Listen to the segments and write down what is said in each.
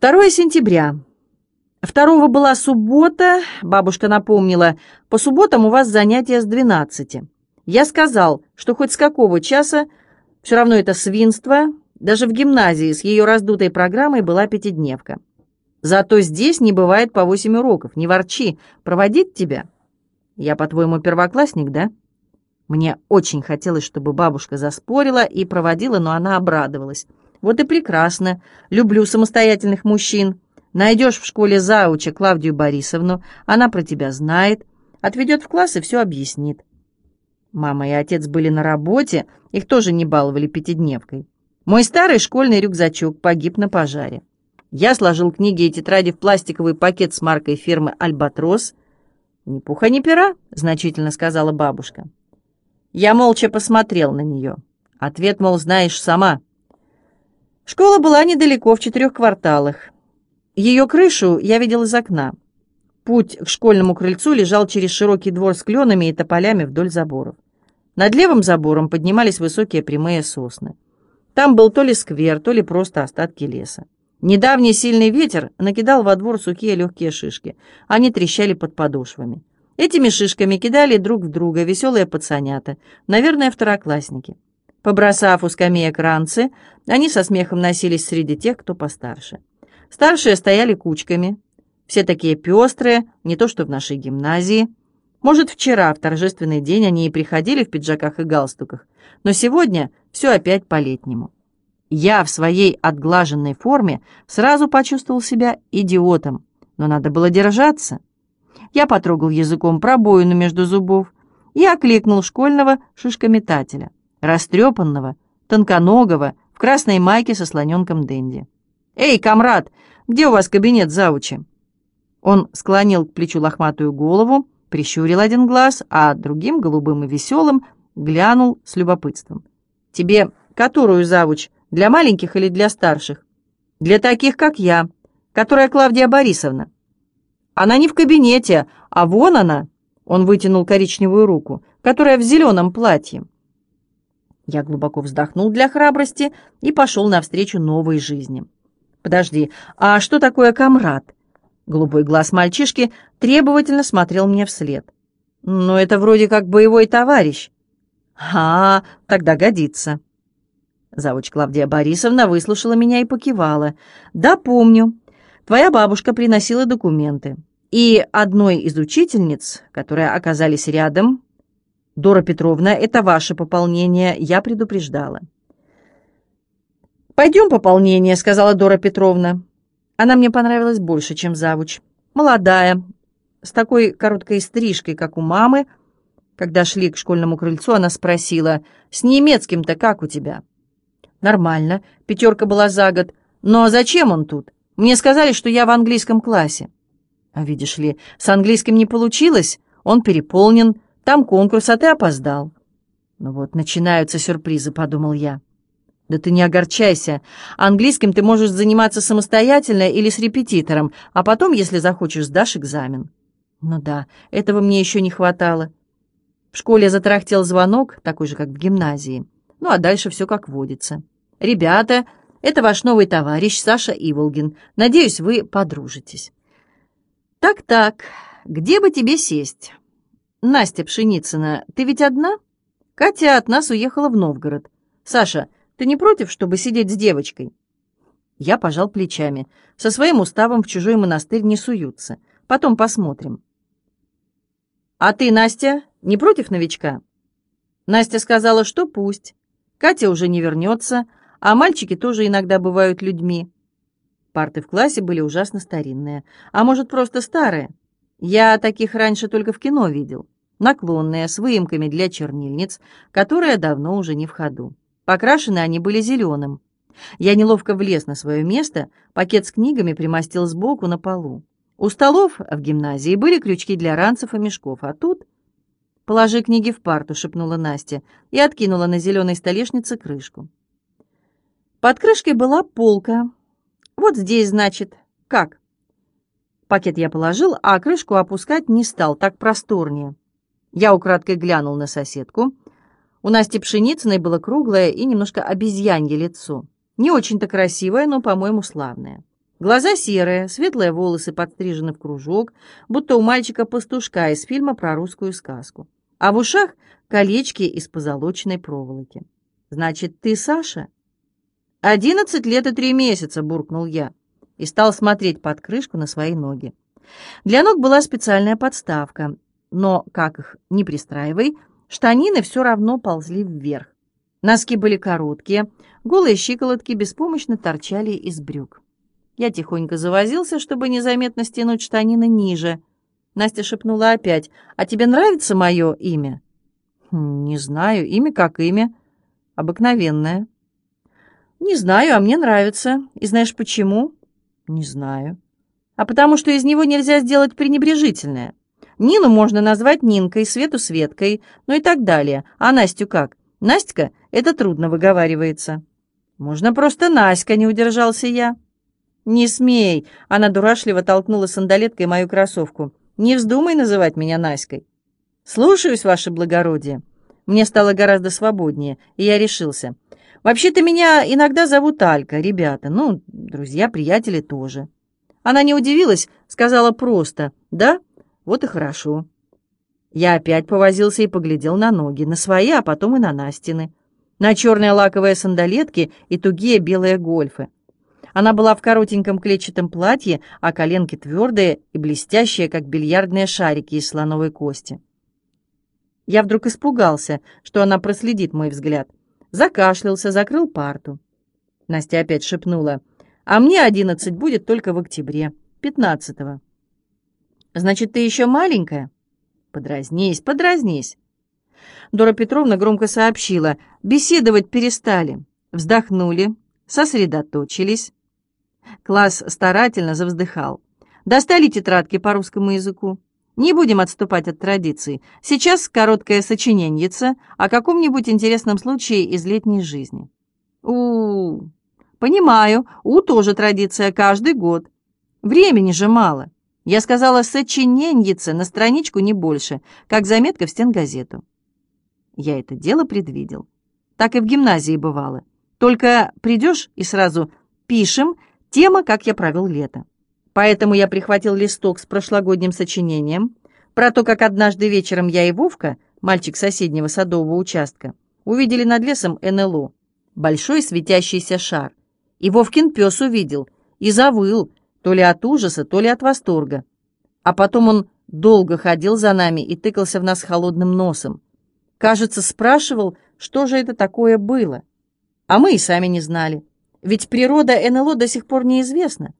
2 сентября. Второго была суббота, бабушка напомнила, по субботам у вас занятия с 12. Я сказал, что хоть с какого часа, все равно это свинство, даже в гимназии с ее раздутой программой была пятидневка. Зато здесь не бывает по восемь уроков, не ворчи, проводить тебя. Я, по-твоему, первоклассник, да? Мне очень хотелось, чтобы бабушка заспорила и проводила, но она обрадовалась. Вот и прекрасно. Люблю самостоятельных мужчин. Найдешь в школе зауча Клавдию Борисовну, она про тебя знает, отведет в класс и все объяснит. Мама и отец были на работе, их тоже не баловали пятидневкой. Мой старый школьный рюкзачок погиб на пожаре. Я сложил книги и тетради в пластиковый пакет с маркой фирмы «Альбатрос». «Ни пуха, ни пера», — значительно сказала бабушка. Я молча посмотрел на нее. Ответ, мол, знаешь сама. Школа была недалеко, в четырех кварталах. Ее крышу я видел из окна. Путь к школьному крыльцу лежал через широкий двор с кленами и тополями вдоль заборов. Над левым забором поднимались высокие прямые сосны. Там был то ли сквер, то ли просто остатки леса. Недавний сильный ветер накидал во двор сухие легкие шишки. Они трещали под подошвами. Этими шишками кидали друг в друга веселые пацанята, наверное, второклассники. Побросав у скамеек ранцы, они со смехом носились среди тех, кто постарше. Старшие стояли кучками. Все такие пестрые, не то что в нашей гимназии. Может, вчера, в торжественный день, они и приходили в пиджаках и галстуках, но сегодня все опять по-летнему. Я в своей отглаженной форме сразу почувствовал себя идиотом, но надо было держаться. Я потрогал языком пробоину между зубов и окликнул школьного шишкометателя, растрепанного, тонконогого, в красной майке со слоненком Дэнди. «Эй, комрад, где у вас кабинет заучи?» Он склонил к плечу лохматую голову, прищурил один глаз, а другим, голубым и веселым, глянул с любопытством. «Тебе которую завуч, для маленьких или для старших?» «Для таких, как я, которая Клавдия Борисовна». «Она не в кабинете, а вон она!» Он вытянул коричневую руку, которая в зеленом платье. Я глубоко вздохнул для храбрости и пошел навстречу новой жизни. «Подожди, а что такое комрад?» Голубой глаз мальчишки требовательно смотрел мне вслед. «Ну, это вроде как боевой товарищ». «А, тогда годится». Завуч Клавдия Борисовна выслушала меня и покивала. «Да, помню. Твоя бабушка приносила документы. И одной из учительниц, которые оказались рядом, Дора Петровна, это ваше пополнение, я предупреждала». «Пойдем пополнение», — сказала Дора Петровна. Она мне понравилась больше, чем завуч. Молодая, с такой короткой стрижкой, как у мамы. Когда шли к школьному крыльцу, она спросила, «С немецким-то как у тебя?» «Нормально, пятерка была за год. Но зачем он тут? Мне сказали, что я в английском классе». А видишь ли, с английским не получилось, он переполнен, там конкурс, а ты опоздал. Ну вот, начинаются сюрпризы, подумал я. «Да ты не огорчайся. Английским ты можешь заниматься самостоятельно или с репетитором, а потом, если захочешь, сдашь экзамен». «Ну да, этого мне еще не хватало». В школе затрахтел звонок, такой же, как в гимназии. Ну а дальше все как водится. «Ребята, это ваш новый товарищ Саша Иволгин. Надеюсь, вы подружитесь». «Так-так, где бы тебе сесть?» «Настя Пшеницына, ты ведь одна?» «Катя от нас уехала в Новгород. Саша, ты не против, чтобы сидеть с девочкой?» Я пожал плечами. Со своим уставом в чужой монастырь не суются. Потом посмотрим. «А ты, Настя, не против новичка?» Настя сказала, что пусть. Катя уже не вернется, а мальчики тоже иногда бывают людьми. Парты в классе были ужасно старинные, а может, просто старые. Я таких раньше только в кино видел. Наклонные, с выемками для чернильниц, которые давно уже не в ходу. Покрашены они были зеленым. Я неловко влез на свое место, пакет с книгами примостил сбоку на полу. У столов в гимназии были крючки для ранцев и мешков, а тут... «Положи книги в парту», — шепнула Настя и откинула на зеленой столешнице крышку. Под крышкой была полка. «Вот здесь, значит, как?» Пакет я положил, а крышку опускать не стал, так просторнее. Я украдкой глянул на соседку — у Насти Пшеницыной было круглое и немножко обезьянье лицо. Не очень-то красивое, но, по-моему, славное. Глаза серые, светлые волосы подстрижены в кружок, будто у мальчика-пастушка из фильма про русскую сказку. А в ушах колечки из позолоченной проволоки. «Значит, ты Саша?» «Одиннадцать лет и три месяца», — буркнул я, и стал смотреть под крышку на свои ноги. Для ног была специальная подставка, но, как их не пристраивай, штанины все равно ползли вверх. Носки были короткие, голые щиколотки беспомощно торчали из брюк. Я тихонько завозился, чтобы незаметно стянуть штанины ниже. Настя шепнула опять, «А тебе нравится мое имя?» «Хм, «Не знаю, имя как имя. Обыкновенное». «Не знаю, а мне нравится. И знаешь почему?» «Не знаю». «А потому что из него нельзя сделать пренебрежительное. Нину можно назвать Нинкой, Свету Светкой, ну и так далее. А Настю как? Настя — это трудно выговаривается». «Можно просто Наська», — не удержался я. «Не смей!» — она дурашливо толкнула сандалеткой мою кроссовку. «Не вздумай называть меня Наськой!» «Слушаюсь, ваше благородие!» Мне стало гораздо свободнее, и я решился. «Вообще-то меня иногда зовут Алька, ребята. Ну, друзья, приятели тоже». Она не удивилась, сказала просто «Да? Вот и хорошо». Я опять повозился и поглядел на ноги, на свои, а потом и на Настины, на черные лаковые сандалетки и тугие белые гольфы. Она была в коротеньком клетчатом платье, а коленки твердые и блестящие, как бильярдные шарики из слоновой кости. Я вдруг испугался, что она проследит мой взгляд. Закашлялся, закрыл парту. Настя опять шепнула, «А мне одиннадцать будет только в октябре, пятнадцатого». «Значит, ты еще маленькая?» «Подразнись, подразнись». Дора Петровна громко сообщила, «Беседовать перестали». Вздохнули, сосредоточились. Класс старательно завздыхал. Достали тетрадки по русскому языку. Не будем отступать от традиций. Сейчас короткое сочиненьице о каком-нибудь интересном случае из летней жизни. у, -у, -у. Понимаю, у тоже традиция каждый год. Времени же мало. Я сказала сочиненьице на страничку не больше, как заметка в стенгазету. Я это дело предвидел. Так и в гимназии бывало. Только придешь и сразу «пишем», Тема «Как я провел лето». Поэтому я прихватил листок с прошлогодним сочинением про то, как однажды вечером я и Вовка, мальчик соседнего садового участка, увидели над лесом НЛО, большой светящийся шар. И Вовкин пес увидел и завыл, то ли от ужаса, то ли от восторга. А потом он долго ходил за нами и тыкался в нас холодным носом. Кажется, спрашивал, что же это такое было. А мы и сами не знали. Ведь природа НЛО до сих пор неизвестна.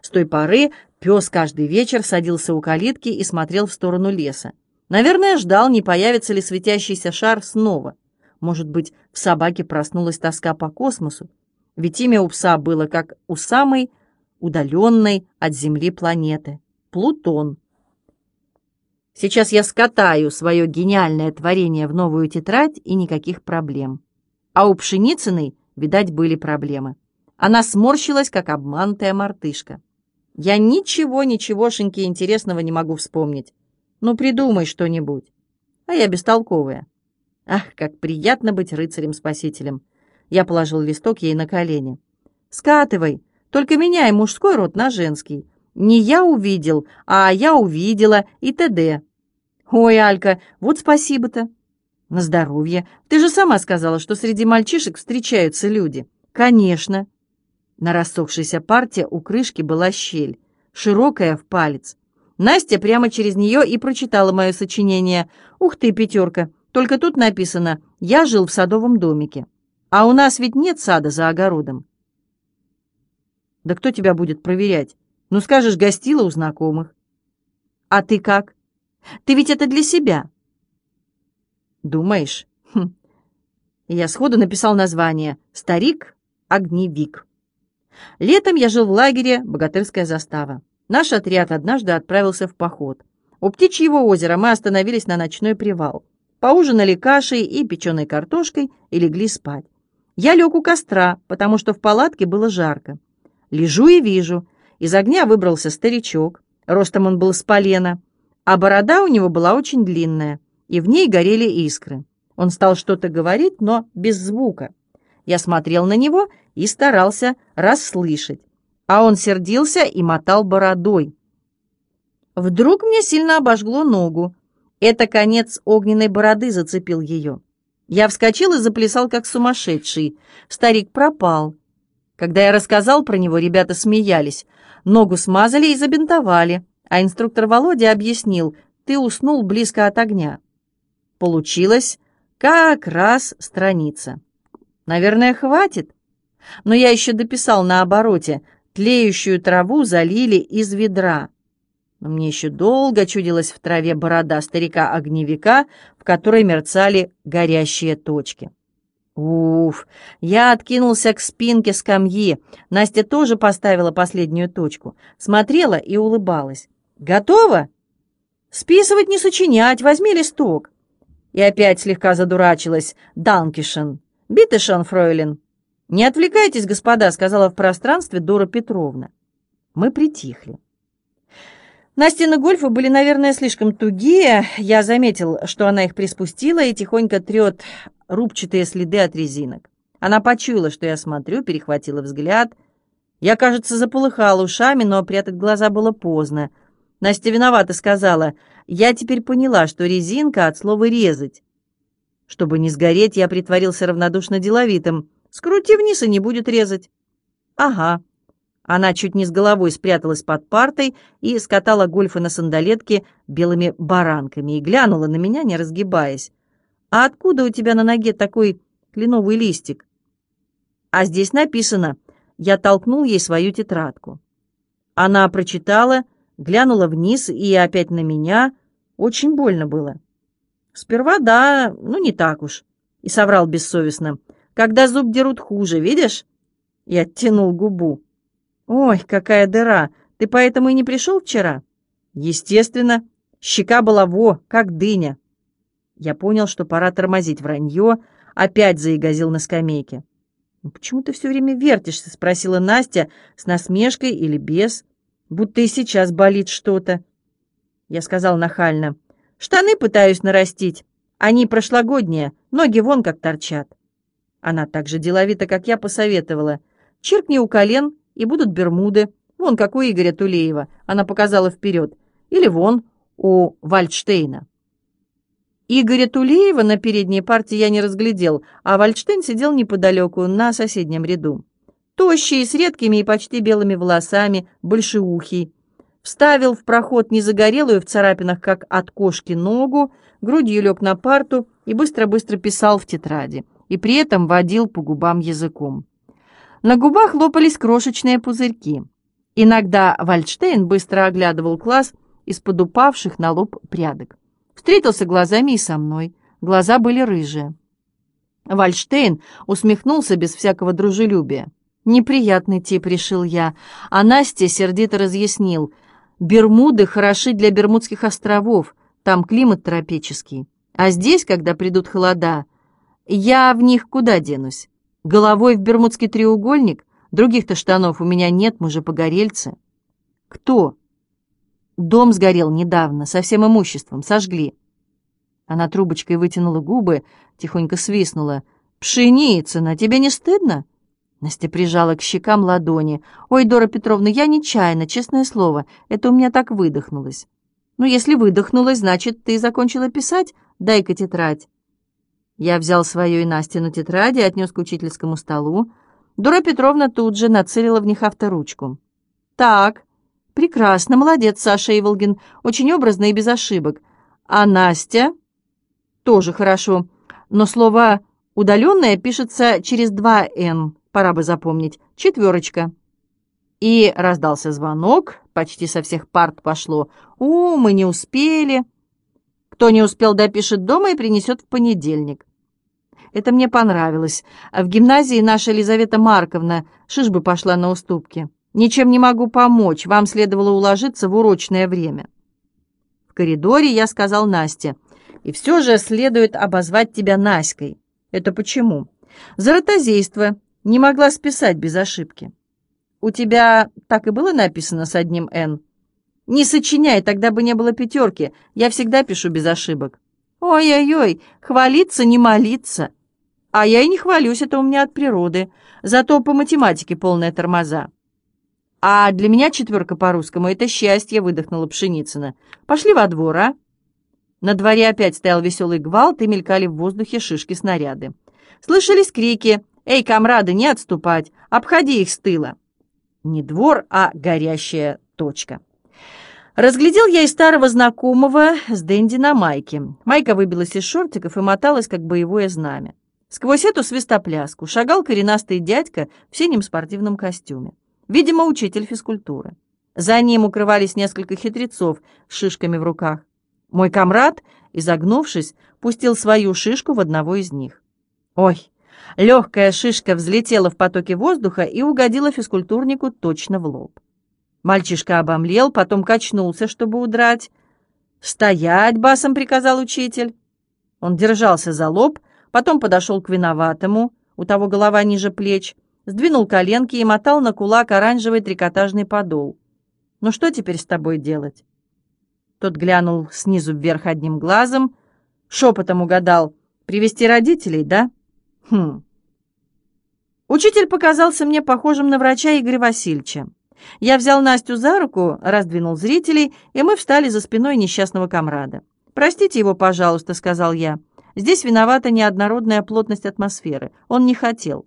С той поры пес каждый вечер садился у калитки и смотрел в сторону леса. Наверное, ждал, не появится ли светящийся шар снова. Может быть, в собаке проснулась тоска по космосу. Ведь имя у пса было как у самой удаленной от Земли планеты — Плутон. Сейчас я скатаю свое гениальное творение в новую тетрадь, и никаких проблем. А у Пшеницыной, видать, были проблемы. Она сморщилась, как обманутая мартышка. «Я ничего-ничегошеньки интересного не могу вспомнить. Ну, придумай что-нибудь». А я бестолковая. Ах, как приятно быть рыцарем-спасителем. Я положил листок ей на колени. «Скатывай, только меняй мужской род на женский. Не я увидел, а я увидела и т.д. Ой, Алька, вот спасибо-то. На здоровье. Ты же сама сказала, что среди мальчишек встречаются люди. Конечно. На рассохшейся парте у крышки была щель, широкая в палец. Настя прямо через нее и прочитала мое сочинение. «Ух ты, пятерка! Только тут написано «Я жил в садовом домике». А у нас ведь нет сада за огородом». «Да кто тебя будет проверять? Ну, скажешь, гостила у знакомых». «А ты как? Ты ведь это для себя». «Думаешь?» хм. Я сходу написал название «Старик-огневик». Летом я жил в лагере «Богатырская застава». Наш отряд однажды отправился в поход. У Птичьего озера мы остановились на ночной привал. Поужинали кашей и печеной картошкой и легли спать. Я лег у костра, потому что в палатке было жарко. Лежу и вижу. Из огня выбрался старичок. Ростом он был с полена, а борода у него была очень длинная, и в ней горели искры. Он стал что-то говорить, но без звука. Я смотрел на него и старался расслышать. а он сердился и мотал бородой. Вдруг мне сильно обожгло ногу. Это конец огненной бороды зацепил ее. Я вскочил и заплясал, как сумасшедший. Старик пропал. Когда я рассказал про него, ребята смеялись. Ногу смазали и забинтовали, а инструктор Володя объяснил, ты уснул близко от огня. Получилось как раз страница. Наверное, хватит. Но я еще дописал на обороте. Тлеющую траву залили из ведра. Но мне еще долго чудилась в траве борода старика-огневика, в которой мерцали горящие точки. Уф! Я откинулся к спинке скамьи. Настя тоже поставила последнюю точку. Смотрела и улыбалась. «Готово?» «Списывать не сочинять, возьми листок». И опять слегка задурачилась. «Данкишен! Битешен, фройлен!» «Не отвлекайтесь, господа», — сказала в пространстве Дора Петровна. Мы притихли. Настины гольфы были, наверное, слишком тугие. Я заметил, что она их приспустила и тихонько трет рубчатые следы от резинок. Она почуяла, что я смотрю, перехватила взгляд. Я, кажется, заполыхала ушами, но прятать глаза было поздно. Настя виновата сказала, «Я теперь поняла, что резинка от слова «резать». Чтобы не сгореть, я притворился равнодушно деловитым. «Скрути вниз и не будет резать». «Ага». Она чуть не с головой спряталась под партой и скатала гольфы на сандалетке белыми баранками и глянула на меня, не разгибаясь. «А откуда у тебя на ноге такой кленовый листик?» «А здесь написано...» Я толкнул ей свою тетрадку. Она прочитала, глянула вниз и опять на меня. Очень больно было. «Сперва да, ну не так уж», — и соврал бессовестно. «Когда зуб дерут хуже, видишь?» И оттянул губу. «Ой, какая дыра! Ты поэтому и не пришел вчера?» «Естественно. Щека была во, как дыня». Я понял, что пора тормозить вранье, опять заигазил на скамейке. «Ну почему ты все время вертишься?» — спросила Настя с насмешкой или без, будто и сейчас болит что-то. Я сказал нахально, «Штаны пытаюсь нарастить. Они прошлогодние, ноги вон как торчат». Она так же деловито, как я, посоветовала. «Чиркни у колен, и будут бермуды. Вон, как у Игоря Тулеева, она показала вперед. Или вон, у Вальдштейна. Игоря Тулеева на передней партии я не разглядел, а Вальдштейн сидел неподалеку, на соседнем ряду. Тощий, с редкими и почти белыми волосами, большеухий. Вставил в проход незагорелую в царапинах, как от кошки, ногу, грудью лег на парту и быстро-быстро писал в тетради, и при этом водил по губам языком. На губах лопались крошечные пузырьки. Иногда Вальдштейн быстро оглядывал класс из-под упавших на лоб прядок. Встретился глазами и со мной. Глаза были рыжие. Вальштейн усмехнулся без всякого дружелюбия. «Неприятный тип», — решил я. А Настя сердито разъяснил. «Бермуды хороши для Бермудских островов. Там климат тропический. А здесь, когда придут холода, я в них куда денусь? Головой в Бермудский треугольник? Других-то штанов у меня нет, мы же погорельцы. Кто? Дом сгорел недавно, со всем имуществом, сожгли. Она трубочкой вытянула губы, тихонько свистнула. «Пшеницына, тебе не стыдно?» Настя прижала к щекам ладони. «Ой, Дора Петровна, я нечаянно, честное слово. Это у меня так выдохнулось». «Ну, если выдохнулось, значит, ты закончила писать? Дай-ка тетрадь». Я взял свою и Настину тетради и отнес к учительскому столу. Дора Петровна тут же нацелила в них авторучку. «Так, прекрасно, молодец, Саша Иволгин, очень образно и без ошибок. А Настя?» «Тоже хорошо, но слово «удаленное» пишется через два «н», пора бы запомнить, четверочка». И раздался звонок, почти со всех парт пошло. «У, мы не успели». Кто не успел, допишет дома и принесет в понедельник. Это мне понравилось. В гимназии наша Елизавета Марковна шишбы пошла на уступки. Ничем не могу помочь, вам следовало уложиться в урочное время. В коридоре я сказал Насте, и все же следует обозвать тебя Наськой. Это почему? За ротозейство. Не могла списать без ошибки. У тебя так и было написано с одним «Н»? Не сочиняй, тогда бы не было пятерки. Я всегда пишу без ошибок. Ой-ой-ой, хвалиться не молиться. А я и не хвалюсь, это у меня от природы. Зато по математике полная тормоза. «А для меня четверка по-русскому — это счастье», — выдохнула Пшеницына. «Пошли во двор, а?» На дворе опять стоял веселый гвалт, и мелькали в воздухе шишки-снаряды. Слышались крики «Эй, комрады, не отступать! Обходи их с тыла!» Не двор, а горящая точка. Разглядел я и старого знакомого с Дэнди на майке. Майка выбилась из шортиков и моталась, как боевое знамя. Сквозь эту свистопляску шагал коренастый дядька в синем спортивном костюме. Видимо, учитель физкультуры. За ним укрывались несколько хитрецов с шишками в руках. Мой комрад, изогнувшись, пустил свою шишку в одного из них. Ой, легкая шишка взлетела в потоке воздуха и угодила физкультурнику точно в лоб. Мальчишка обомлел, потом качнулся, чтобы удрать. «Стоять!» — басом приказал учитель. Он держался за лоб, потом подошел к виноватому, у того голова ниже плеч, сдвинул коленки и мотал на кулак оранжевый трикотажный подол. «Ну что теперь с тобой делать?» Тот глянул снизу вверх одним глазом, шепотом угадал. «Привести родителей, да?» «Хм». Учитель показался мне похожим на врача Игоря Васильевича. Я взял Настю за руку, раздвинул зрителей, и мы встали за спиной несчастного комрада. «Простите его, пожалуйста», — сказал я. «Здесь виновата неоднородная плотность атмосферы. Он не хотел».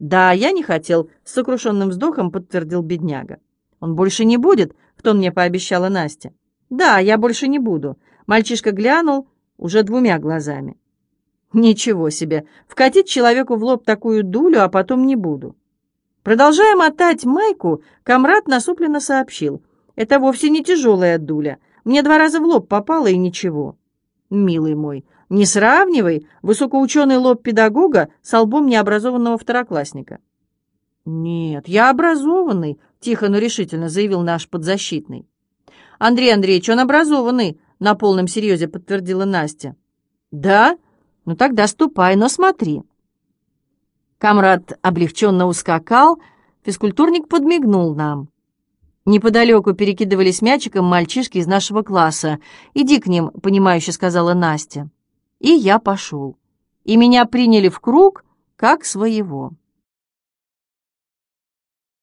«Да, я не хотел», — с сокрушенным вздохом подтвердил бедняга. «Он больше не будет», — в тон мне пообещала Настя. «Да, я больше не буду». Мальчишка глянул уже двумя глазами. «Ничего себе! Вкатить человеку в лоб такую дулю, а потом не буду». Продолжая мотать майку, комрад насупленно сообщил. «Это вовсе не тяжелая дуля. Мне два раза в лоб попало, и ничего». «Милый мой, не сравнивай высокоученый лоб педагога с лбом необразованного второклассника». «Нет, я образованный», — тихо, но решительно заявил наш подзащитный. «Андрей Андреевич, он образованный», — на полном серьезе подтвердила Настя. «Да? Ну тогда ступай, но смотри». Камрад облегченно ускакал, физкультурник подмигнул нам. Неподалеку перекидывались мячиком мальчишки из нашего класса. «Иди к ним», — понимающе сказала Настя. И я пошел. И меня приняли в круг, как своего.